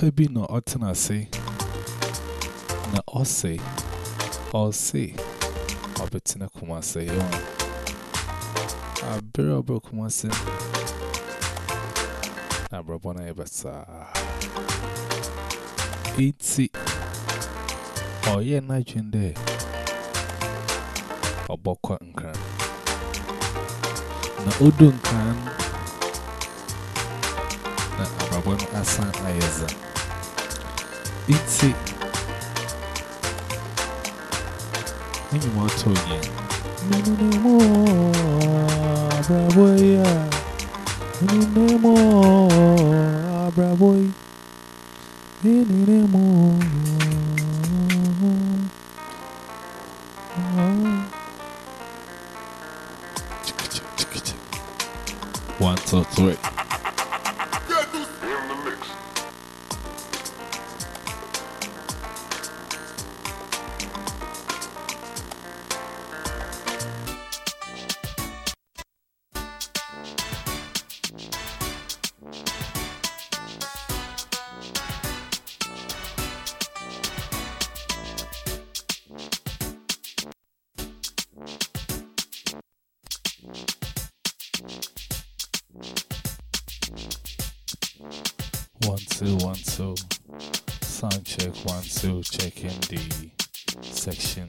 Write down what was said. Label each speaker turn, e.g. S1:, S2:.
S1: papa bi na ọtena ase. Na ọsị ọsị ọbetena kumase. Ya abere ọbụ kumase. Na abrọbọ na ebesa. Eti ọyẹ n'adwin dɛ ọbọkọ nkran. Na odu nkran. Na Abrabon Asan Ayeza. More told you. Mini more, Abraboya. Mini more, Abraboy. Mini more. One, two, three. One, two, one, two. Sound check, one, two. Checking the section.